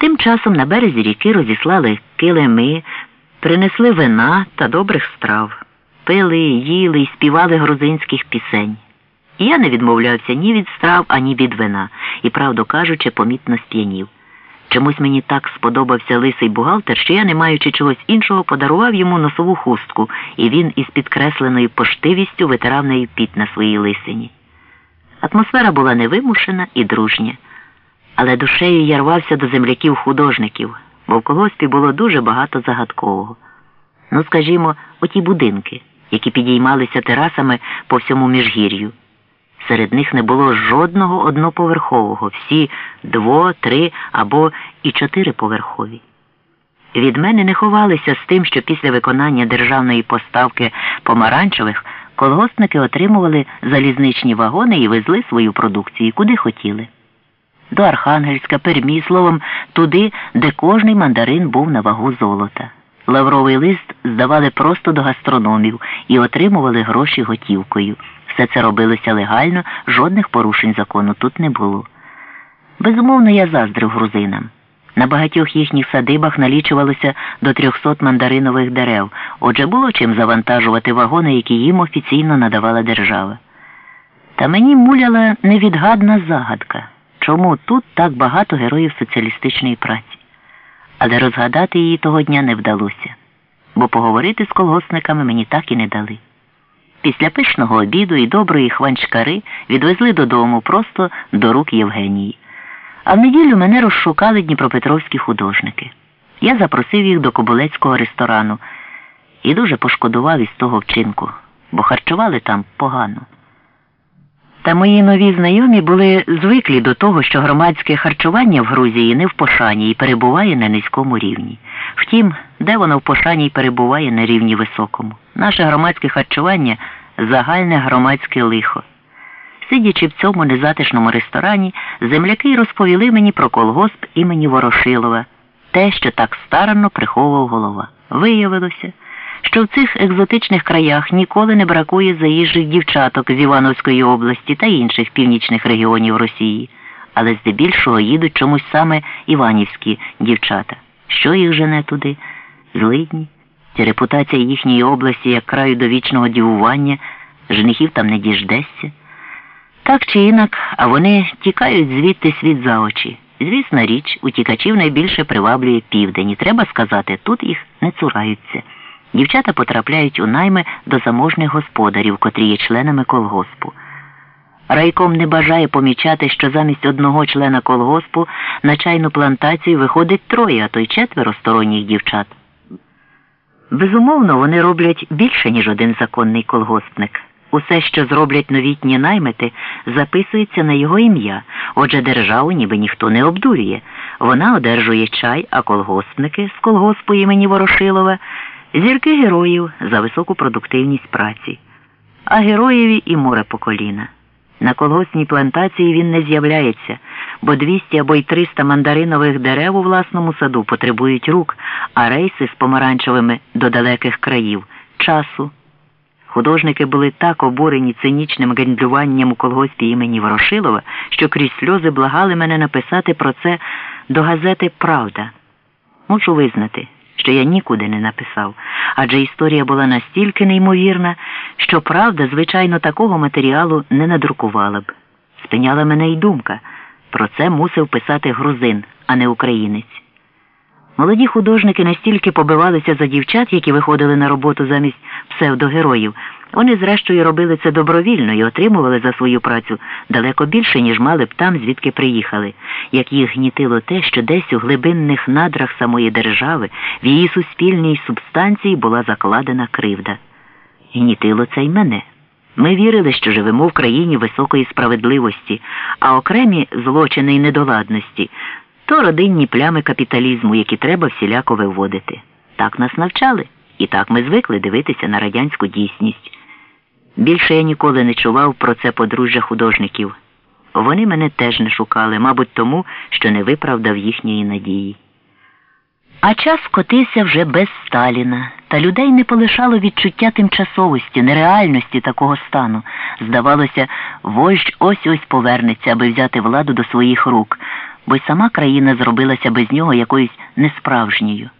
Тим часом на березі ріки розіслали килими, принесли вина та добрих страв, пили, їли й співали грузинських пісень. І я не відмовлявся ні від страв, ані від вина, і, правду кажучи, помітно сп'янів. Чомусь мені так сподобався лисий бухгалтер, що я, не маючи чогось іншого, подарував йому носову хустку, і він із підкресленою поштивістю витирав нею піт на своїй лисині. Атмосфера була невимушена і дружня, але душею я рвався до земляків художників, бо в колгоспі було дуже багато загадкового. Ну, скажімо, оті будинки, які підіймалися терасами по всьому міжгір'ю. Серед них не було жодного одноповерхового, всі дво, три або і чотириповерхові. Від мене не ховалися з тим, що після виконання державної поставки помаранчевих колгоспники отримували залізничні вагони і везли свою продукцію куди хотіли. До Архангельська, Пермі, словом, туди, де кожний мандарин був на вагу золота. Лавровий лист здавали просто до гастрономів і отримували гроші готівкою. Все це робилося легально, жодних порушень закону тут не було. Безумовно, я заздрив грузинам. На багатьох їхніх садибах налічувалося до 300 мандаринових дерев, отже було чим завантажувати вагони, які їм офіційно надавала держава. Та мені муляла невідгадна загадка, чому тут так багато героїв соціалістичної праці. Але розгадати її того дня не вдалося, бо поговорити з колгоспниками мені так і не дали. Після пишного обіду і доброї хванчкари відвезли додому просто до рук Євгенії. А в неділю мене розшукали дніпропетровські художники. Я запросив їх до Кобулецького ресторану і дуже пошкодував із того вчинку, бо харчували там погано. Та мої нові знайомі були звиклі до того, що громадське харчування в Грузії не в пошані і перебуває на низькому рівні. Втім, де воно в пошані і перебуває на рівні високому. Наше громадське харчування загальне громадське лихо. Сидячи в цьому незатишному ресторані, земляки розповіли мені про колгосп імені Ворошилова, те, що так старанно приховував голова. Виявилося, що в цих екзотичних краях ніколи не бракує заїжджих дівчаток з Івановської області та інших північних регіонів Росії, але здебільшого їдуть чомусь саме іванівські дівчата. Що їх жене туди? Злидні. Ця репутація їхньої області як краю довічного дівування, женихів там не діждешся. Так чи інак, а вони тікають звідти світ за очі. Звісна річ, утікачів найбільше приваблює південь, і треба сказати, тут їх не цураються. Дівчата потрапляють у найми до заможних господарів, котрі є членами колгоспу. Райком не бажає помічати, що замість одного члена колгоспу на чайну плантацію виходить троє, а то й четверо сторонніх дівчат. Безумовно, вони роблять більше, ніж один законний колгоспник. Усе, що зроблять новітні наймити, записується на його ім'я, отже, державу ніби ніхто не обдурює. Вона одержує чай, а колгоспники з колгоспу імені Ворошилова зірки героїв за високу продуктивність праці, а героєві і море по коліна. На колгоспній плантації він не з'являється, бо 200 або й 300 мандаринових дерев у власному саду потребують рук, а рейси з помаранчевими до далеких країв часу. Художники були так обурені цинічним гандлюванням у колгоспі імені Ворошилова, що крізь сльози благали мене написати про це до газети Правда. Мушу визнати, що я нікуди не написав, адже історія була настільки неймовірна, що правда, звичайно, такого матеріалу не надрукувала б. Спиняла мене й думка. Про це мусив писати грузин, а не українець. Молоді художники настільки побивалися за дівчат, які виходили на роботу замість псевдогероїв. Вони, зрештою, робили це добровільно і отримували за свою працю далеко більше, ніж мали б там, звідки приїхали, як їх гнітило те, що десь у глибинних надрах самої держави в її суспільній субстанції була закладена кривда. Гнітило це й мене. Ми вірили, що живемо в країні високої справедливості, а окремі злочини і недоладності то родинні плями капіталізму, які треба всіляко виводити. Так нас навчали, і так ми звикли дивитися на радянську дійсність. Більше я ніколи не чував про це подружжя художників. Вони мене теж не шукали, мабуть, тому, що не виправдав їхньої надії. А час котився вже без Сталіна, та людей не полишало відчуття тимчасовості, нереальності такого стану. Здавалося, вождь ось ось повернеться, аби взяти владу до своїх рук бо й сама країна зробилася без нього якоюсь несправжньою.